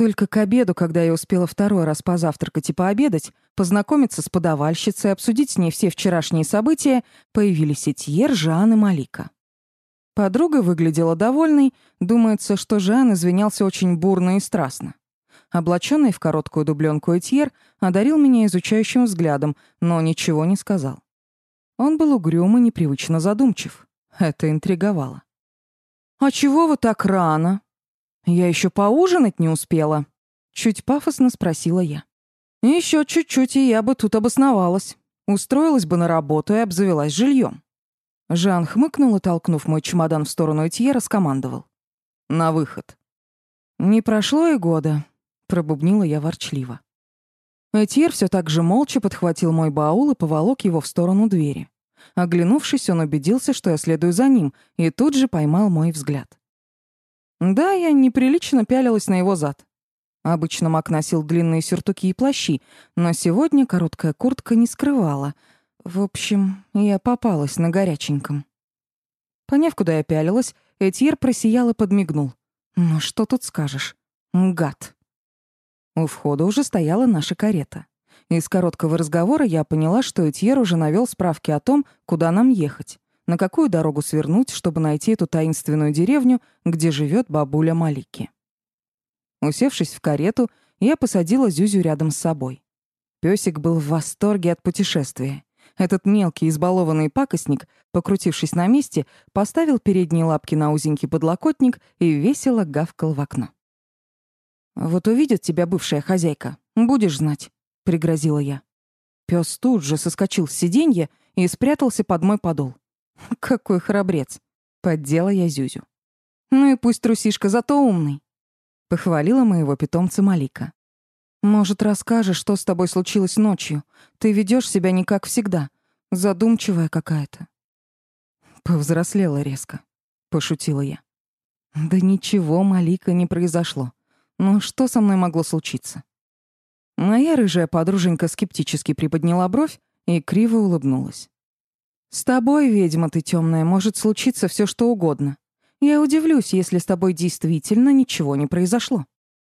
Только к обеду, когда я успела второй раз позавтракать и пообедать, познакомиться с подавальщицей, обсудить с ней все вчерашние события, появились Этьер, Жан и Малика. Подруга выглядела довольной, думается, что Жан извинялся очень бурно и страстно. Облаченный в короткую дубленку Этьер одарил меня изучающим взглядом, но ничего не сказал. Он был угрюм и непривычно задумчив. Это интриговало. «А чего вы так рано?» «Я еще поужинать не успела», — чуть пафосно спросила я. Еще чуть-чуть, и я бы тут обосновалась. Устроилась бы на работу и обзавелась жильем. Жан хмыкнул и, толкнув мой чемодан в сторону Этьера, скомандовал. «На выход». «Не прошло и года», — пробубнила я ворчливо. Этьер все так же молча подхватил мой баул и поволок его в сторону двери. Оглянувшись, он убедился, что я следую за ним, и тут же поймал мой взгляд. Да, я неприлично пялилась на его зад. Обычно Мак носил длинные сюртуки и плащи, но сегодня короткая куртка не скрывала. В общем, я попалась на горяченьком. Поняв, куда я пялилась, Этьер просиял и подмигнул. «Ну что тут скажешь? Гад!» У входа уже стояла наша карета. Из короткого разговора я поняла, что Этьер уже навел справки о том, куда нам ехать, на какую дорогу свернуть, чтобы найти эту таинственную деревню, где живет бабуля Малики. Усевшись в карету, я посадила Зюзю рядом с собой. Пёсик был в восторге от путешествия. Этот мелкий избалованный пакостник, покрутившись на месте, поставил передние лапки на узенький подлокотник и весело гавкал в окно. «Вот увидит тебя бывшая хозяйка, будешь знать», — пригрозила я. Пёс тут же соскочил с сиденья и спрятался под мой подол. «Какой храбрец!» — поддела я Зюзю. «Ну и пусть трусишка, зато умный. Похвалила моего питомца Малика. «Может, расскажешь, что с тобой случилось ночью? Ты ведешь себя не как всегда. Задумчивая какая-то». Повзрослела резко. Пошутила я. Да ничего, Малика, не произошло. Но что со мной могло случиться? Моя рыжая подруженька скептически приподняла бровь и криво улыбнулась. «С тобой, ведьма ты темная, может случиться все что угодно. Я удивлюсь, если с тобой действительно ничего не произошло.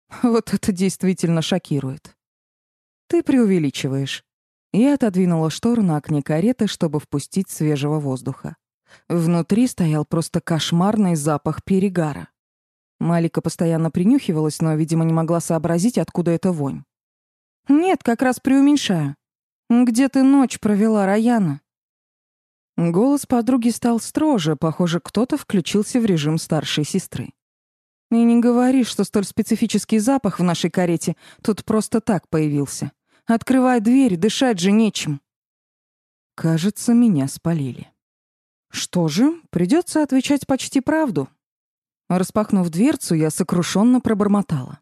Вот это действительно шокирует. Ты преувеличиваешь. Я отодвинула штору на окне кареты, чтобы впустить свежего воздуха. Внутри стоял просто кошмарный запах перегара. Малика постоянно принюхивалась, но, видимо, не могла сообразить, откуда эта вонь. «Нет, как раз преуменьшаю. Где ты ночь провела, Раяна?» Голос подруги стал строже, похоже, кто-то включился в режим старшей сестры. И не говори, что столь специфический запах в нашей карете тут просто так появился. Открывай дверь, дышать же нечем. Кажется, меня спалили. Что же, придется отвечать почти правду. Распахнув дверцу, я сокрушенно пробормотала.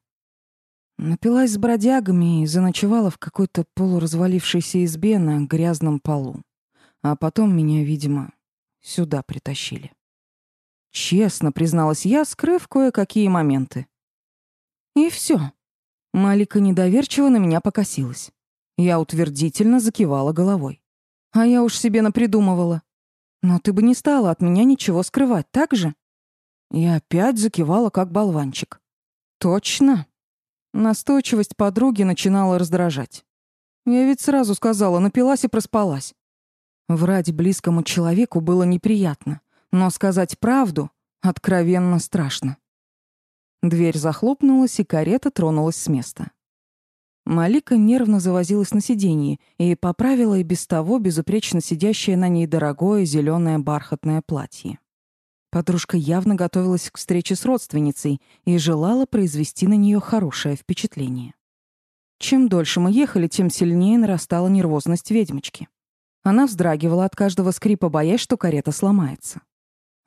Напилась с бродягами и заночевала в какой-то полуразвалившейся избе на грязном полу. А потом меня, видимо, сюда притащили. Честно призналась я, скрыв кое-какие моменты. И все. Малика недоверчиво на меня покосилась. Я утвердительно закивала головой. А я уж себе напридумывала. Но ты бы не стала от меня ничего скрывать, так же? Я опять закивала, как болванчик. Точно. Настойчивость подруги начинала раздражать. Я ведь сразу сказала, напилась и проспалась. Врать близкому человеку было неприятно, но сказать правду откровенно страшно. Дверь захлопнулась, и карета тронулась с места. Малика нервно завозилась на сиденье и поправила и без того безупречно сидящее на ней дорогое зеленое бархатное платье. Подружка явно готовилась к встрече с родственницей и желала произвести на нее хорошее впечатление. Чем дольше мы ехали, тем сильнее нарастала нервозность ведьмочки. Она вздрагивала от каждого скрипа, боясь, что карета сломается.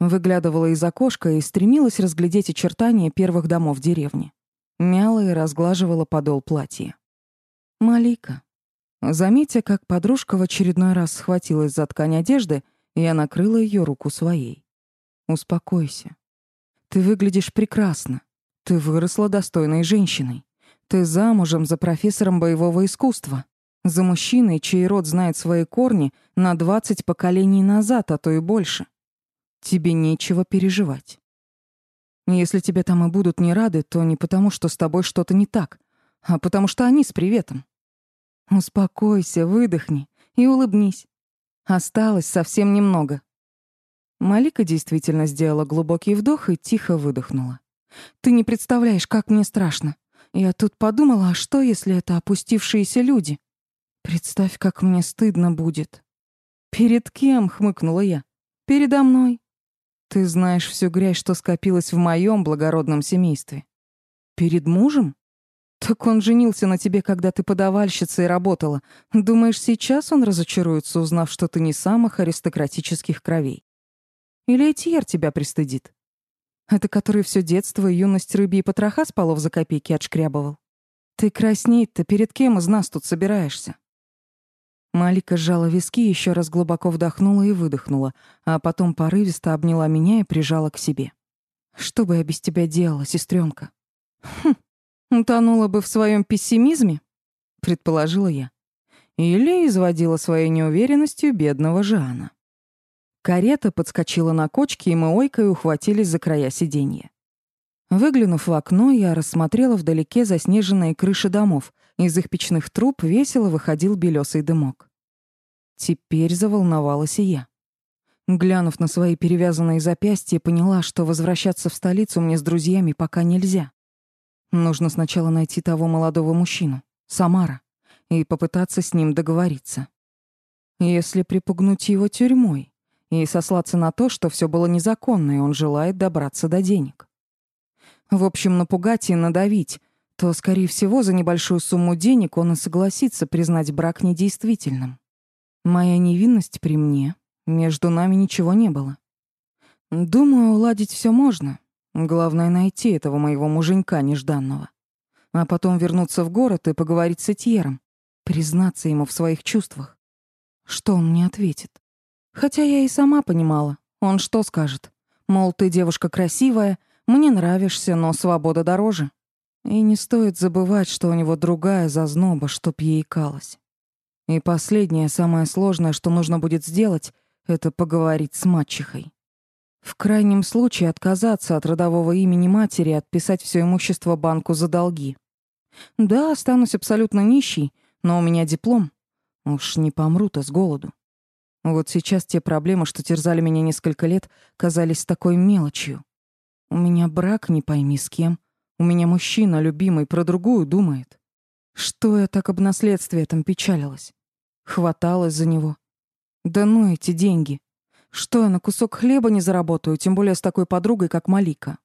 Выглядывала из окошка и стремилась разглядеть очертания первых домов деревни. Мяла и разглаживала подол платья. «Малика». Заметя, как подружка в очередной раз схватилась за ткань одежды, я накрыла ее руку своей. «Успокойся. Ты выглядишь прекрасно. Ты выросла достойной женщиной. Ты замужем за профессором боевого искусства. За мужчиной, чей род знает свои корни на двадцать поколений назад, а то и больше. Тебе нечего переживать. Если тебе там и будут не рады, то не потому, что с тобой что-то не так, а потому что они с приветом. Успокойся, выдохни и улыбнись. Осталось совсем немного. Малика действительно сделала глубокий вдох и тихо выдохнула. Ты не представляешь, как мне страшно. Я тут подумала, а что, если это опустившиеся люди? Представь, как мне стыдно будет. Перед кем, хмыкнула я. Передо мной. Ты знаешь всю грязь, что скопилась в моем благородном семействе. Перед мужем? Так он женился на тебе, когда ты подавальщицей работала. Думаешь, сейчас он разочаруется, узнав, что ты не самых аристократических кровей? Или Этьер тебя пристыдит? Это который все детство и юность рыбьи потроха с полов за копейки отшкрябывал? Ты краснеть-то перед кем из нас тут собираешься? Малика сжала виски, еще раз глубоко вдохнула и выдохнула, а потом порывисто обняла меня и прижала к себе. «Что бы я без тебя делала, сестренка? «Хм, утонула бы в своем пессимизме?» — предположила я. Или изводила своей неуверенностью бедного Жана. Карета подскочила на кочке, и мы ойкой ухватились за края сиденья. Выглянув в окно, я рассмотрела вдалеке заснеженные крыши домов. Из их печных труб весело выходил белесый дымок. Теперь заволновалась и я. Глянув на свои перевязанные запястья, поняла, что возвращаться в столицу мне с друзьями пока нельзя. Нужно сначала найти того молодого мужчину, Самара, и попытаться с ним договориться. Если припугнуть его тюрьмой и сослаться на то, что все было незаконно, и он желает добраться до денег. В общем, напугать и надавить, то, скорее всего, за небольшую сумму денег он и согласится признать брак недействительным. Моя невинность при мне, между нами ничего не было. Думаю, уладить все можно. Главное — найти этого моего муженька нежданного. А потом вернуться в город и поговорить с Этьером, признаться ему в своих чувствах. Что он мне ответит? Хотя я и сама понимала, он что скажет? Мол, ты девушка красивая, мне нравишься, но свобода дороже. И не стоит забывать, что у него другая зазноба, чтоб ей калась. И последнее, самое сложное, что нужно будет сделать, это поговорить с мачехой. В крайнем случае отказаться от родового имени матери отписать все имущество банку за долги. Да, останусь абсолютно нищей, но у меня диплом. Уж не помру-то с голоду. Вот сейчас те проблемы, что терзали меня несколько лет, казались такой мелочью. У меня брак не пойми с кем. У меня мужчина, любимый, про другую думает. Что я так об наследстве этом печалилась? Хваталась за него. Да ну эти деньги. Что я на кусок хлеба не заработаю, тем более с такой подругой, как Малика.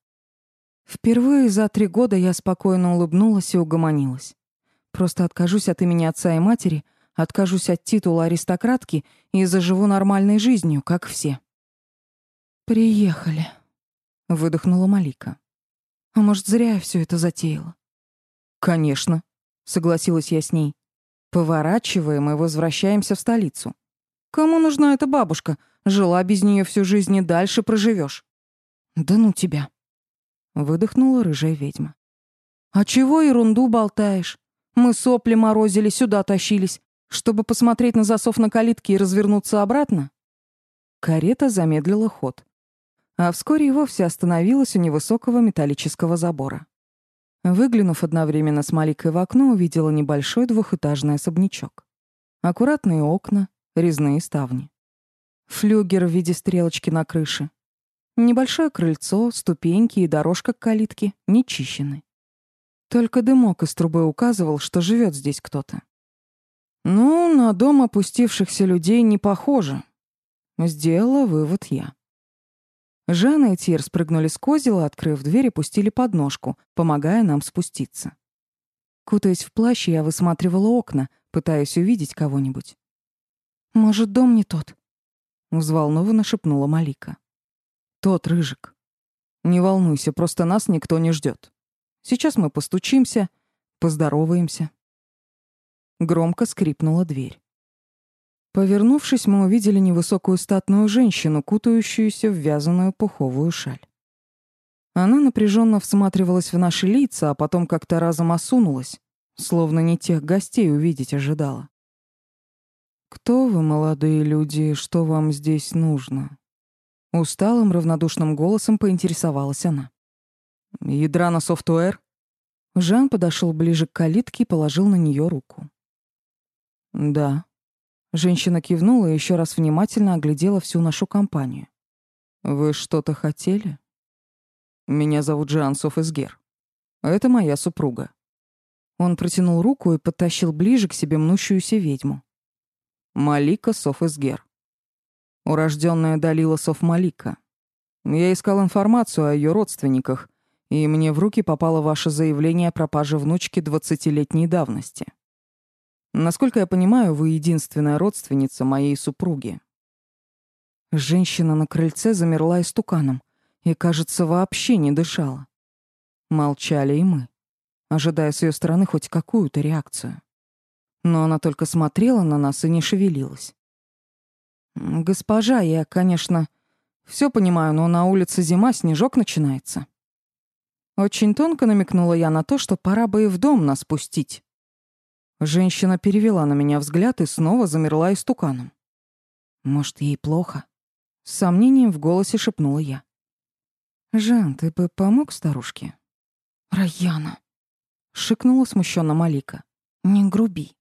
Впервые за три года я спокойно улыбнулась и угомонилась. Просто откажусь от имени отца и матери, откажусь от титула аристократки и заживу нормальной жизнью, как все. «Приехали», выдохнула Малика. А может, зря я всё это затеяла? Конечно, согласилась я с ней. Поворачиваем и возвращаемся в столицу. Кому нужна эта бабушка? Жила без неё всю жизнь и дальше проживёшь. Да ну тебя, выдохнула рыжая ведьма. А чего ерунду болтаешь? Мы сопли морозили, сюда тащились, чтобы посмотреть на засов на калитке и развернуться обратно. Карета замедлила ход а вскоре и вовсе остановилась у невысокого металлического забора. Выглянув одновременно с Маликой в окно, увидела небольшой двухэтажный особнячок. Аккуратные окна, резные ставни. Флюгер в виде стрелочки на крыше. Небольшое крыльцо, ступеньки и дорожка к калитке не чищены. Только дымок из трубы указывал, что живет здесь кто-то. Ну, на дом опустившихся людей не похоже. Сделала вывод я. Жанна и Тир спрыгнули с козела, открыв дверь и пустили подножку, помогая нам спуститься. Кутаясь в плащ, я высматривала окна, пытаясь увидеть кого-нибудь. «Может, дом не тот?» — взволнованно шепнула Малика. «Тот, Рыжик. Не волнуйся, просто нас никто не ждет. Сейчас мы постучимся, поздороваемся». Громко скрипнула дверь. Повернувшись, мы увидели невысокую статную женщину, кутающуюся в вязаную пуховую шаль. Она напряженно всматривалась в наши лица, а потом как-то разом осунулась, словно не тех гостей увидеть ожидала. «Кто вы, молодые люди, что вам здесь нужно?» Усталым, равнодушным голосом поинтересовалась она. Ядрана софтуэр? Жан подошел ближе к калитке и положил на нее руку. Да. Женщина кивнула и еще раз внимательно оглядела всю нашу компанию. Вы что-то хотели? Меня зовут Жан Софесгер. Это моя супруга. Он протянул руку и подтащил ближе к себе мнущуюся ведьму. Малика Софесгер. Урожденная Далила Соф-Малика. Я искал информацию о ее родственниках, и мне в руки попало ваше заявление о пропаже внучки двадцатилетней давности. Насколько я понимаю, вы единственная родственница моей супруги. Женщина на крыльце замерла истуканом и, кажется, вообще не дышала. Молчали и мы, ожидая с ее стороны хоть какую-то реакцию. Но она только смотрела на нас и не шевелилась. «Госпожа, я, конечно, все понимаю, но на улице зима, снежок начинается». Очень тонко намекнула я на то, что пора бы и в дом нас пустить. Женщина перевела на меня взгляд и снова замерла истуканом. Может, ей плохо? С сомнением в голосе шепнула я. «Жан, ты бы помог старушке?» «Раяна», — шикнула смущенно Малика. «Не груби».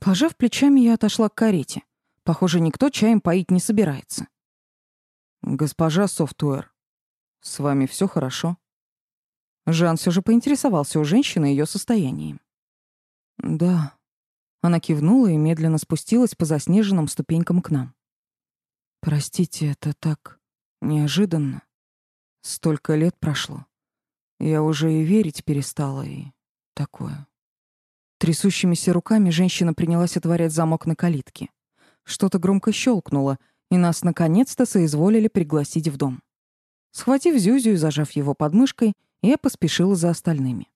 Пожав плечами, я отошла к карете. Похоже, никто чаем поить не собирается. «Госпожа Софтуэр, с вами все хорошо?» Жан все же поинтересовался у женщины ее состоянием. «Да». Она кивнула и медленно спустилась по заснеженным ступенькам к нам. «Простите, это так неожиданно. Столько лет прошло. Я уже и верить перестала, и такое». Трясущимися руками женщина принялась отворять замок на калитке. Что-то громко щелкнуло, и нас наконец-то соизволили пригласить в дом. Схватив Зюзю и зажав его подмышкой, я поспешила за остальными.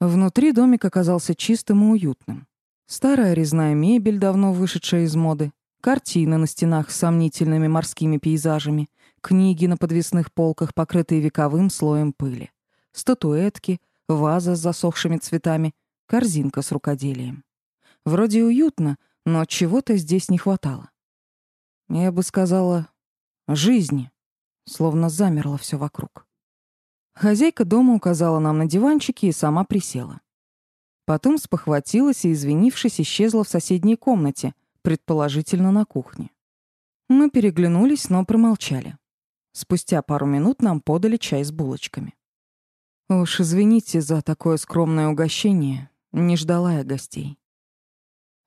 Внутри домик оказался чистым и уютным. Старая резная мебель, давно вышедшая из моды, картины на стенах с сомнительными морскими пейзажами, книги на подвесных полках, покрытые вековым слоем пыли, статуэтки, ваза с засохшими цветами, корзинка с рукоделием. Вроде уютно, но чего-то здесь не хватало. Я бы сказала, жизни, словно замерло все вокруг. Хозяйка дома указала нам на диванчики и сама присела. Потом спохватилась и, извинившись, исчезла в соседней комнате, предположительно на кухне. Мы переглянулись, но промолчали. Спустя пару минут нам подали чай с булочками. Уж извините за такое скромное угощение, не ждала я гостей.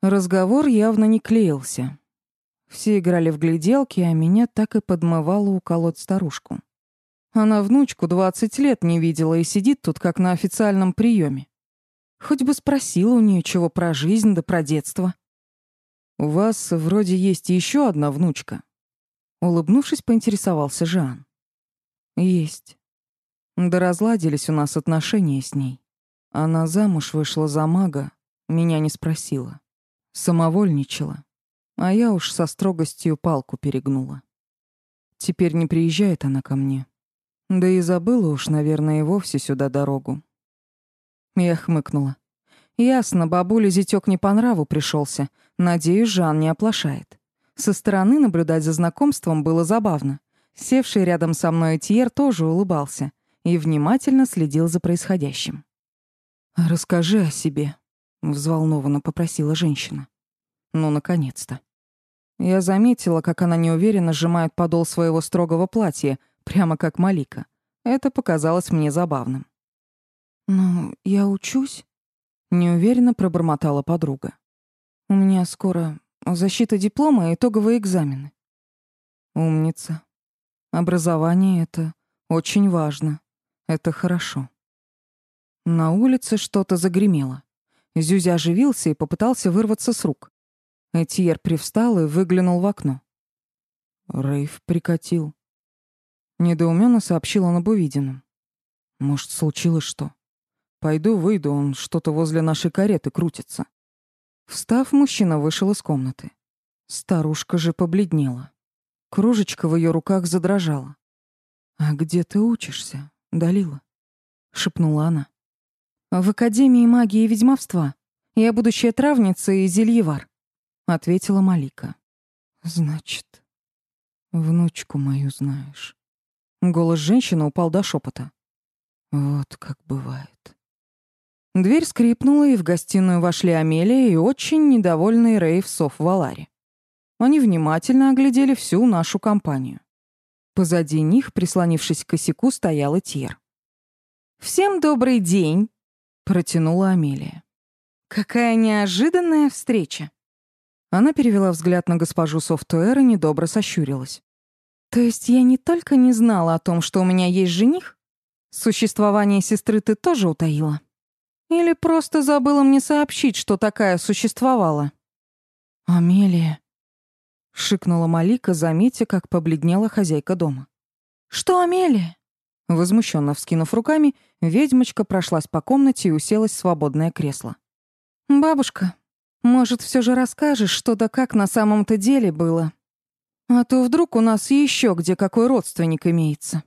Разговор явно не клеился. Все играли в гляделки, а меня так и подмывало уколоть старушку. Она внучку 20 лет не видела и сидит тут как на официальном приеме. Хоть бы спросила у нее чего про жизнь да про детство. «У вас вроде есть еще одна внучка», — улыбнувшись, поинтересовался Жан. «Есть. Да разладились у нас отношения с ней. Она замуж вышла за мага, меня не спросила. Самовольничала. А я уж со строгостью палку перегнула. Теперь не приезжает она ко мне. Да и забыла уж, наверное, и вовсе сюда дорогу. Я хмыкнула. Ясно, бабуле зятёк не по нраву пришелся. Надеюсь, Жан не оплошает. Со стороны наблюдать за знакомством было забавно. Севший рядом со мной Тьер тоже улыбался и внимательно следил за происходящим. «Расскажи о себе», — взволнованно попросила женщина. «Ну, наконец-то». Я заметила, как она неуверенно сжимает подол своего строгого платья, прямо как Малика. Это показалось мне забавным. «Ну, я учусь?» — неуверенно пробормотала подруга. «У меня скоро защита диплома и итоговые экзамены». «Умница. Образование — это очень важно. Это хорошо». На улице что-то загремело. Зюзя оживился и попытался вырваться с рук. Этьер привстал и выглянул в окно. Рейв прикатил. Недоуменно сообщил он об увиденном. Может, случилось что? Пойду выйду, он что-то возле нашей кареты крутится. Встав, мужчина вышел из комнаты. Старушка же побледнела. Кружечка в ее руках задрожала. «А где ты учишься, Далила?» — шепнула она. «В Академии магии и ведьмовства. Я будущая травница и зельевар», — ответила Малика. «Значит, внучку мою знаешь». Голос женщины упал до шепота. Вот как бывает. Дверь скрипнула, и в гостиную вошли Амелия и очень недовольный Рейв Соф Валари. Они внимательно оглядели всю нашу компанию. Позади них, прислонившись к косяку, стоял Тьер. «Всем добрый день!» — протянула Амелия. «Какая неожиданная встреча!» Она перевела взгляд на госпожу Софтуэр и недобро сощурилась. «То есть я не только не знала о том, что у меня есть жених? Существование сестры ты тоже утаила?» Или просто забыла мне сообщить, что такая существовала? Амелия, шикнула Малика, заметя, как побледнела хозяйка дома. Что, Амелия? Возмущенно вскинув руками, ведьмочка прошлась по комнате и уселась в свободное кресло. Бабушка, может, все же расскажешь, что да как на самом-то деле было? А то вдруг у нас еще где какой родственник имеется.